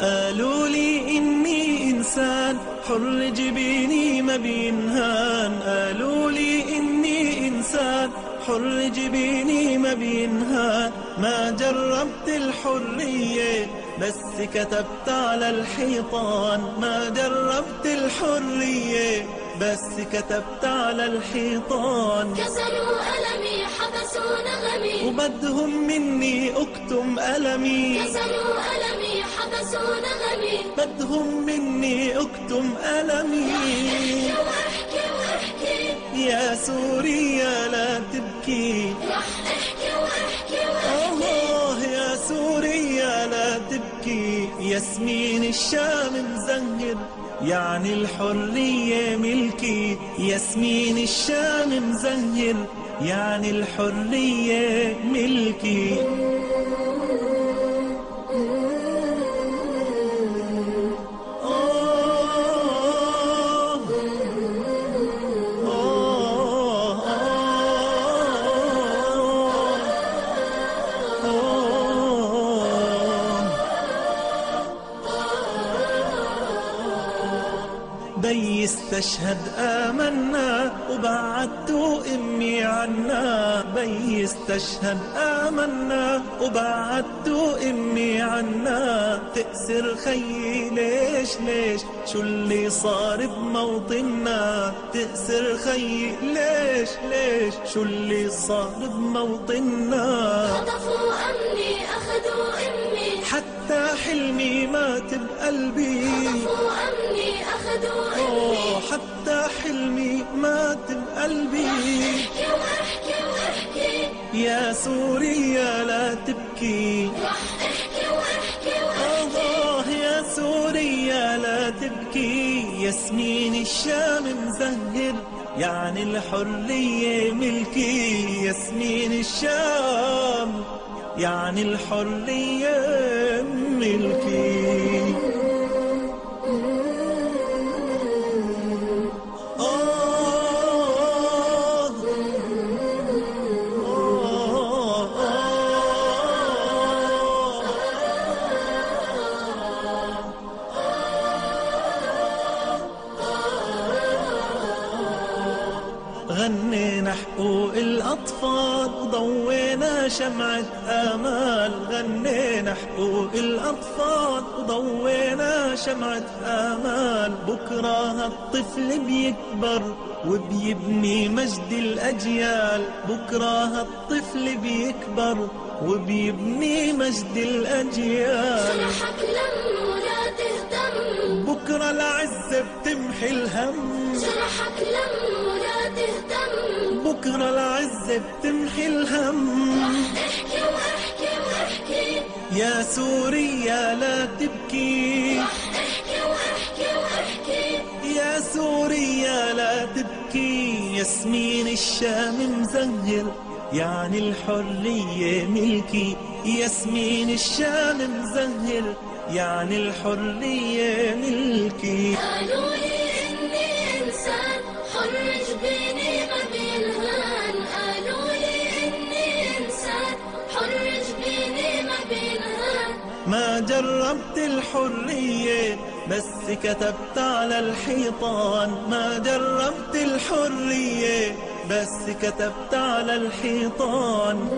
قالوا لي إني إنسان حر جبيني ما بينهان. قالوا لي إني إنسان حر جبيني ما بينهان. ما جربت الحرية بس كتبت على الحيطان ما جربت الحرية. بس كتبت على الحيطان. كسروا ألمي حبسوا نغمي وبدهم مني أكتم ألمي. كسروا ألمي حبسوا نغمي بدهم مني أكتم ألمي. واحكي واحكي يا سوريا لا تبكي ياسمين الشام مزهر يعني الحرية ملكي. ياسمين الشام مزهر يعني الحرية ملكي. بي استشهد آمنا وبعدتوا أمي عنا. بي استشهد آمنا وبعدتوا أمي عنا. تأسر خيي ليش ليش؟ شو اللي صار بموطننا؟ تأسر خيي ليش ليش؟ شو اللي صار بموطننا؟ خطفوا أمني أخذوا أمي. حتى حلمي مات بقلبي. مات بقلبي احكي واحكي واحكي يا سوريا لا تبكي. احكي واحكي واحكي يا سوريا لا تبكي. ياسمين الشام مزهر يعني الحرية ملكي. ياسمين الشام يعني الحرية ملكي. غنينا حقوق الأطفال وضوينا شمعة آمال. غنينا حقوق الأطفال وضوينا شمعة آمال. بكرة هالطفل بيكبر وبيبني مجد الأجيال. بكرة هالطفل بيكبر وبيبني مجد الأجيال. جرحك لم ولا تهتم بكرة العزة بتمحي الهم. جرحك لم ولا تهتم. بكرة العزة بتمحي الهم. احكي واحكي واحكي. يا سوريا لا تبكي. احكي واحكي واحكي. يا سوريا لا تبكي. ياسمين الشام مزهر يعني الحرية ملكي. ياسمين الشام مزهر يعني الحرية ملكي. قالوا لي إني إنسان حر جبيني ما بينهان قالوا لي إني إنسان حر جبيني ما بينهان ما جربت الحرية بس كتبت على الحيطان. ما جربت الحرية بس كتبت على الحيطان.